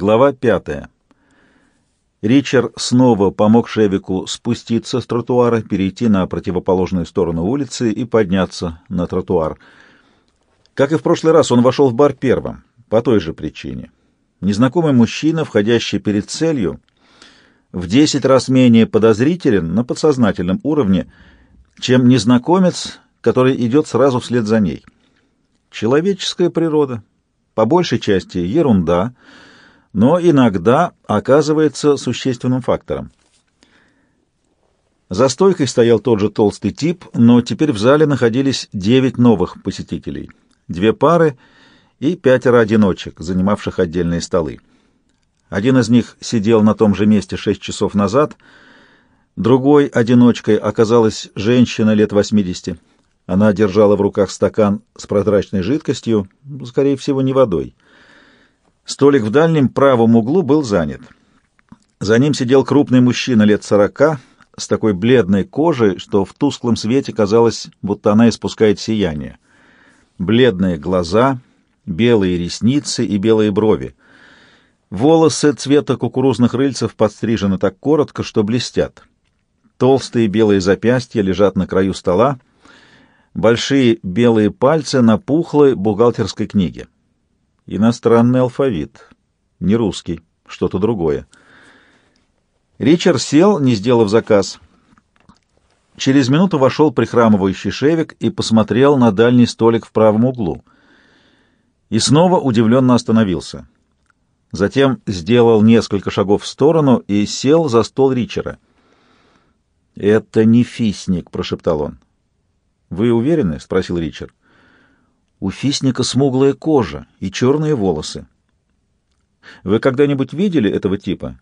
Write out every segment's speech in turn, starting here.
Глава пятая. Ричард снова помог Шевику спуститься с тротуара, перейти на противоположную сторону улицы и подняться на тротуар. Как и в прошлый раз, он вошел в бар первым, по той же причине. Незнакомый мужчина, входящий перед целью, в десять раз менее подозрителен на подсознательном уровне, чем незнакомец, который идет сразу вслед за ней. Человеческая природа, по большей части ерунда — но иногда оказывается существенным фактором. За стойкой стоял тот же толстый тип, но теперь в зале находились девять новых посетителей, две пары и пятеро одиночек, занимавших отдельные столы. Один из них сидел на том же месте шесть часов назад, другой одиночкой оказалась женщина лет восьмидесяти. Она держала в руках стакан с прозрачной жидкостью, скорее всего, не водой — Столик в дальнем правом углу был занят. За ним сидел крупный мужчина лет сорока, с такой бледной кожей, что в тусклом свете казалось, будто она испускает сияние. Бледные глаза, белые ресницы и белые брови. Волосы цвета кукурузных рыльцев подстрижены так коротко, что блестят. Толстые белые запястья лежат на краю стола, большие белые пальцы на пухлой бухгалтерской книге. Иностранный алфавит. Не русский, что-то другое. Ричард сел, не сделав заказ. Через минуту вошел прихрамывающий Шевик и посмотрел на дальний столик в правом углу. И снова удивленно остановился. Затем сделал несколько шагов в сторону и сел за стол Ричера. «Это не фисник», — прошептал он. «Вы уверены?» — спросил Ричард. У фисника смуглая кожа и черные волосы. Вы когда-нибудь видели этого типа?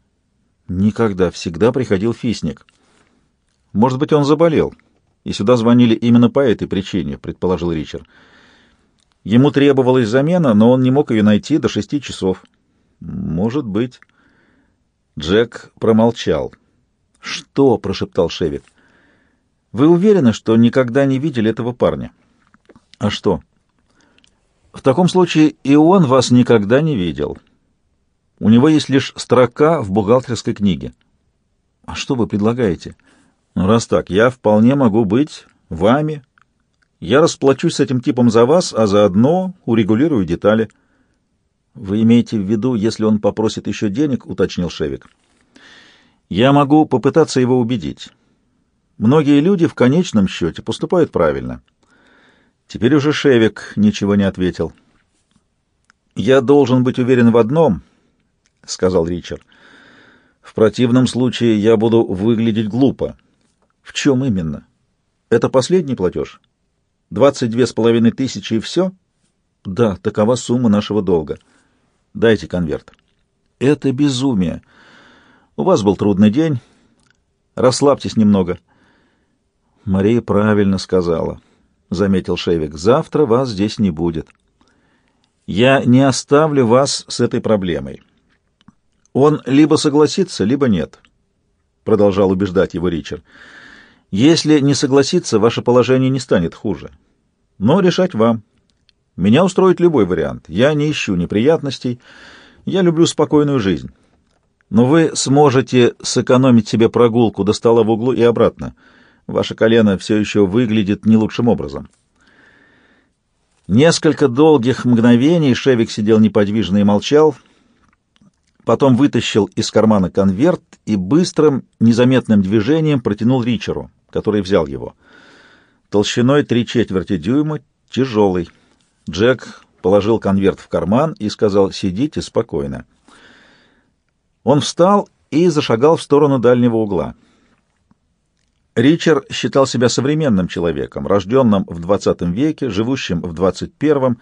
Никогда. Всегда приходил фисник. Может быть, он заболел, и сюда звонили именно по этой причине, предположил Ричард. Ему требовалась замена, но он не мог ее найти до шести часов. Может быть. Джек промолчал. «Что?» — прошептал Шевик. «Вы уверены, что никогда не видели этого парня?» «А что?» В таком случае и он вас никогда не видел. У него есть лишь строка в бухгалтерской книге. А что вы предлагаете? Ну, раз так, я вполне могу быть вами. Я расплачусь с этим типом за вас, а заодно урегулирую детали. Вы имеете в виду, если он попросит еще денег, уточнил Шевик. Я могу попытаться его убедить. Многие люди в конечном счете поступают правильно. Теперь уже Шевик ничего не ответил. «Я должен быть уверен в одном», — сказал Ричард. «В противном случае я буду выглядеть глупо». «В чем именно? Это последний платеж? Двадцать две с половиной тысячи и все?» «Да, такова сумма нашего долга. Дайте конверт». «Это безумие. У вас был трудный день. Расслабьтесь немного». Мария правильно сказала. — заметил Шевик, — завтра вас здесь не будет. Я не оставлю вас с этой проблемой. Он либо согласится, либо нет, — продолжал убеждать его Ричард. Если не согласится, ваше положение не станет хуже. Но решать вам. Меня устроит любой вариант. Я не ищу неприятностей. Я люблю спокойную жизнь. Но вы сможете сэкономить себе прогулку до стола в углу и обратно — Ваше колено все еще выглядит не лучшим образом. Несколько долгих мгновений Шевик сидел неподвижно и молчал, потом вытащил из кармана конверт и быстрым, незаметным движением протянул Ричеру, который взял его. Толщиной три четверти дюйма, тяжелый. Джек положил конверт в карман и сказал «Сидите спокойно». Он встал и зашагал в сторону дальнего угла. Ричард считал себя современным человеком, рожденным в XX веке, живущим в XXI,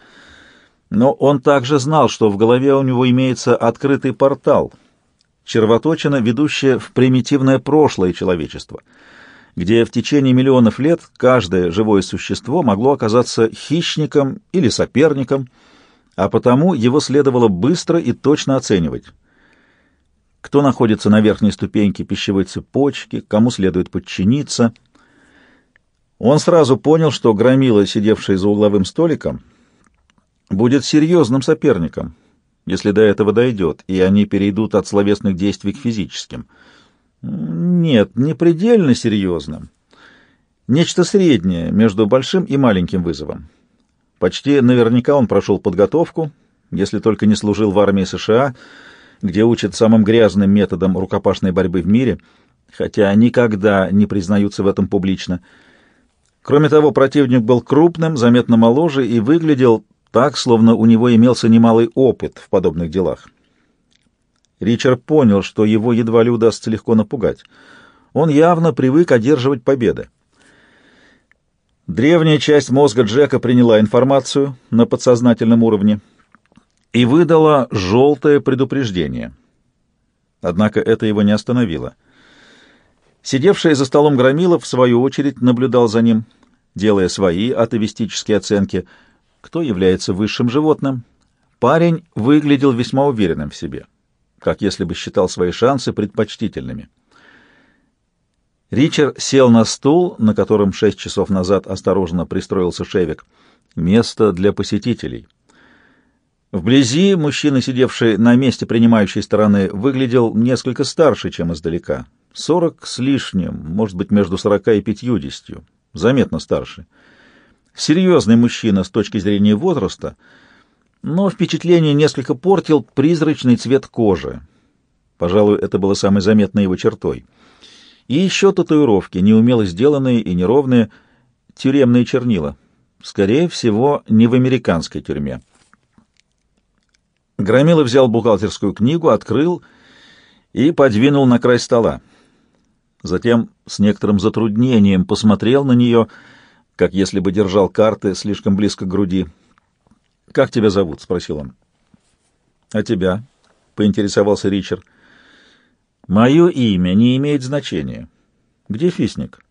но он также знал, что в голове у него имеется открытый портал, червоточина, ведущая в примитивное прошлое человечества, где в течение миллионов лет каждое живое существо могло оказаться хищником или соперником, а потому его следовало быстро и точно оценивать кто находится на верхней ступеньке пищевой цепочки, кому следует подчиниться. Он сразу понял, что громила, сидевший за угловым столиком, будет серьезным соперником, если до этого дойдет, и они перейдут от словесных действий к физическим. Нет, не предельно серьезным. Нечто среднее между большим и маленьким вызовом. Почти наверняка он прошел подготовку, если только не служил в армии США, где учат самым грязным методом рукопашной борьбы в мире, хотя никогда не признаются в этом публично. Кроме того, противник был крупным, заметно моложе и выглядел так, словно у него имелся немалый опыт в подобных делах. Ричард понял, что его едва ли удастся легко напугать. Он явно привык одерживать победы. Древняя часть мозга Джека приняла информацию на подсознательном уровне и выдала желтое предупреждение. Однако это его не остановило. Сидевший за столом Громилов, в свою очередь, наблюдал за ним, делая свои атовистические оценки, кто является высшим животным. Парень выглядел весьма уверенным в себе, как если бы считал свои шансы предпочтительными. Ричард сел на стул, на котором шесть часов назад осторожно пристроился Шевик. Место для посетителей. Вблизи мужчина, сидевший на месте принимающей стороны, выглядел несколько старше, чем издалека. Сорок с лишним, может быть, между сорока и пятьюдесятью. Заметно старше. Серьезный мужчина с точки зрения возраста, но впечатление несколько портил призрачный цвет кожи. Пожалуй, это было самой заметной его чертой. И еще татуировки, неумело сделанные и неровные, тюремные чернила. Скорее всего, не в американской тюрьме. Громилов взял бухгалтерскую книгу, открыл и подвинул на край стола. Затем с некоторым затруднением посмотрел на нее, как если бы держал карты слишком близко к груди. «Как тебя зовут?» — спросил он. «А тебя?» — поинтересовался Ричард. Мое имя не имеет значения. Где Фисник?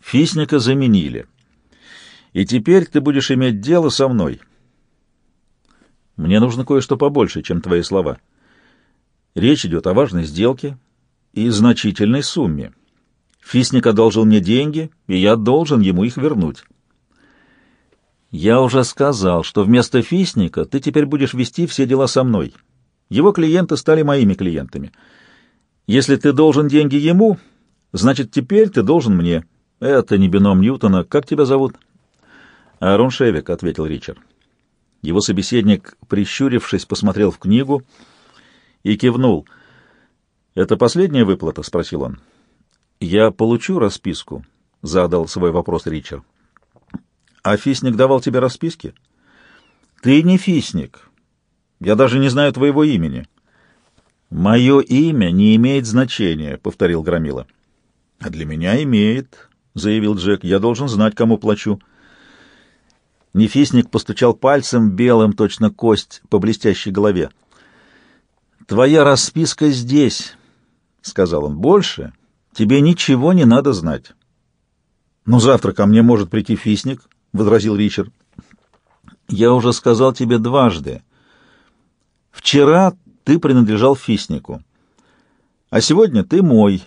Фисника заменили. И теперь ты будешь иметь дело со мной. Мне нужно кое-что побольше, чем твои слова. Речь идет о важной сделке и значительной сумме. Фисник одолжил мне деньги, и я должен ему их вернуть. Я уже сказал, что вместо Фисника ты теперь будешь вести все дела со мной. Его клиенты стали моими клиентами — если ты должен деньги ему, значит, теперь ты должен мне. Это не бином Ньютона. Как тебя зовут? Аарон Шевик, — ответил Ричард. Его собеседник, прищурившись, посмотрел в книгу и кивнул. «Это последняя выплата?» — спросил он. «Я получу расписку?» — задал свой вопрос Ричард. «А Фисник давал тебе расписки?» «Ты не Фисник. Я даже не знаю твоего имени». «Мое имя не имеет значения», — повторил Громила. «А для меня имеет», — заявил Джек. «Я должен знать, кому плачу». Нефисник постучал пальцем, белым точно кость, по блестящей голове. «Твоя расписка здесь», — сказал он. «Больше тебе ничего не надо знать». «Но завтра ко мне может прийти Фисник», — возразил Ричард. «Я уже сказал тебе дважды. Вчера ты принадлежал Фиснику. А сегодня ты мой,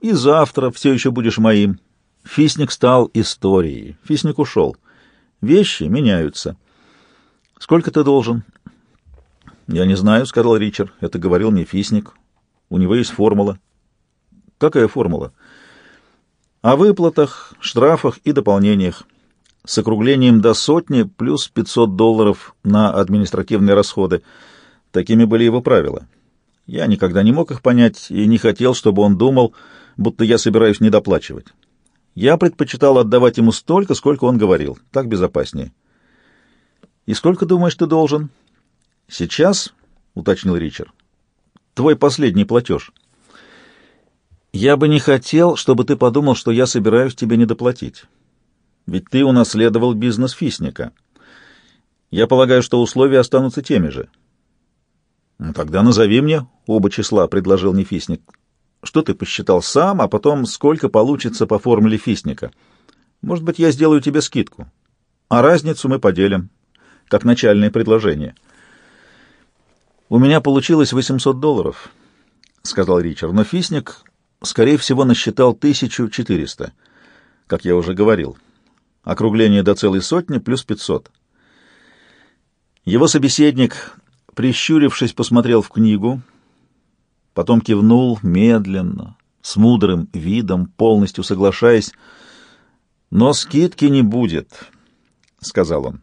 и завтра все еще будешь моим. Фисник стал историей. Фисник ушел. Вещи меняются. Сколько ты должен? Я не знаю, сказал Ричард. Это говорил мне Фисник. У него есть формула. Какая формула? О выплатах, штрафах и дополнениях с округлением до сотни плюс 500 долларов на административные расходы. Такими были его правила. Я никогда не мог их понять и не хотел, чтобы он думал, будто я собираюсь недоплачивать. Я предпочитал отдавать ему столько, сколько он говорил. Так безопаснее. «И сколько, думаешь, ты должен?» «Сейчас», — уточнил Ричард, — «твой последний платеж». «Я бы не хотел, чтобы ты подумал, что я собираюсь тебе недоплатить. Ведь ты унаследовал бизнес Фисника. Я полагаю, что условия останутся теми же». Ну, «Тогда назови мне оба числа», — предложил Нефисник. «Что ты посчитал сам, а потом сколько получится по формуле Фисника? Может быть, я сделаю тебе скидку, а разницу мы поделим, как начальное предложение». «У меня получилось 800 долларов», — сказал Ричард, но Фисник, скорее всего, насчитал 1400, как я уже говорил. Округление до целой сотни плюс 500. Его собеседник прищурившись, посмотрел в книгу, потом кивнул медленно, с мудрым видом, полностью соглашаясь. «Но скидки не будет», — сказал он.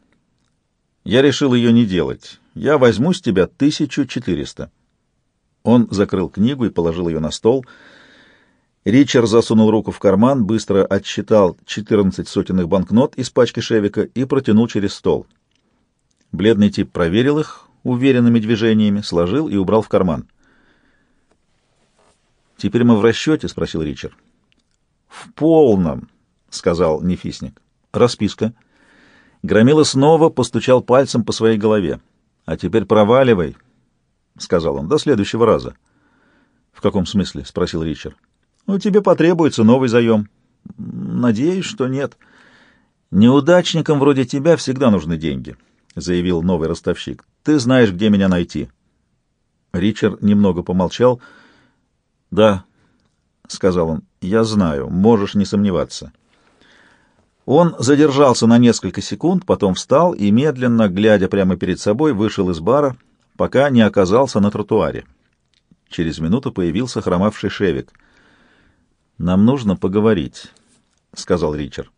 «Я решил ее не делать. Я возьму с тебя тысячу четыреста». Он закрыл книгу и положил ее на стол. Ричард засунул руку в карман, быстро отсчитал четырнадцать сотенных банкнот из пачки Шевика и протянул через стол. Бледный тип проверил их уверенными движениями, сложил и убрал в карман. «Теперь мы в расчете?» — спросил Ричард. «В полном», — сказал Нефисник. «Расписка». Громила снова постучал пальцем по своей голове. «А теперь проваливай», — сказал он, — «до следующего раза». «В каком смысле?» — спросил Ричард. «Ну, тебе потребуется новый заем». «Надеюсь, что нет». «Неудачникам вроде тебя всегда нужны деньги», — заявил новый ростовщик. «Ты знаешь, где меня найти». Ричард немного помолчал — «Да», — сказал он, — «я знаю, можешь не сомневаться». Он задержался на несколько секунд, потом встал и, медленно, глядя прямо перед собой, вышел из бара, пока не оказался на тротуаре. Через минуту появился хромавший Шевик. «Нам нужно поговорить», — сказал Ричард.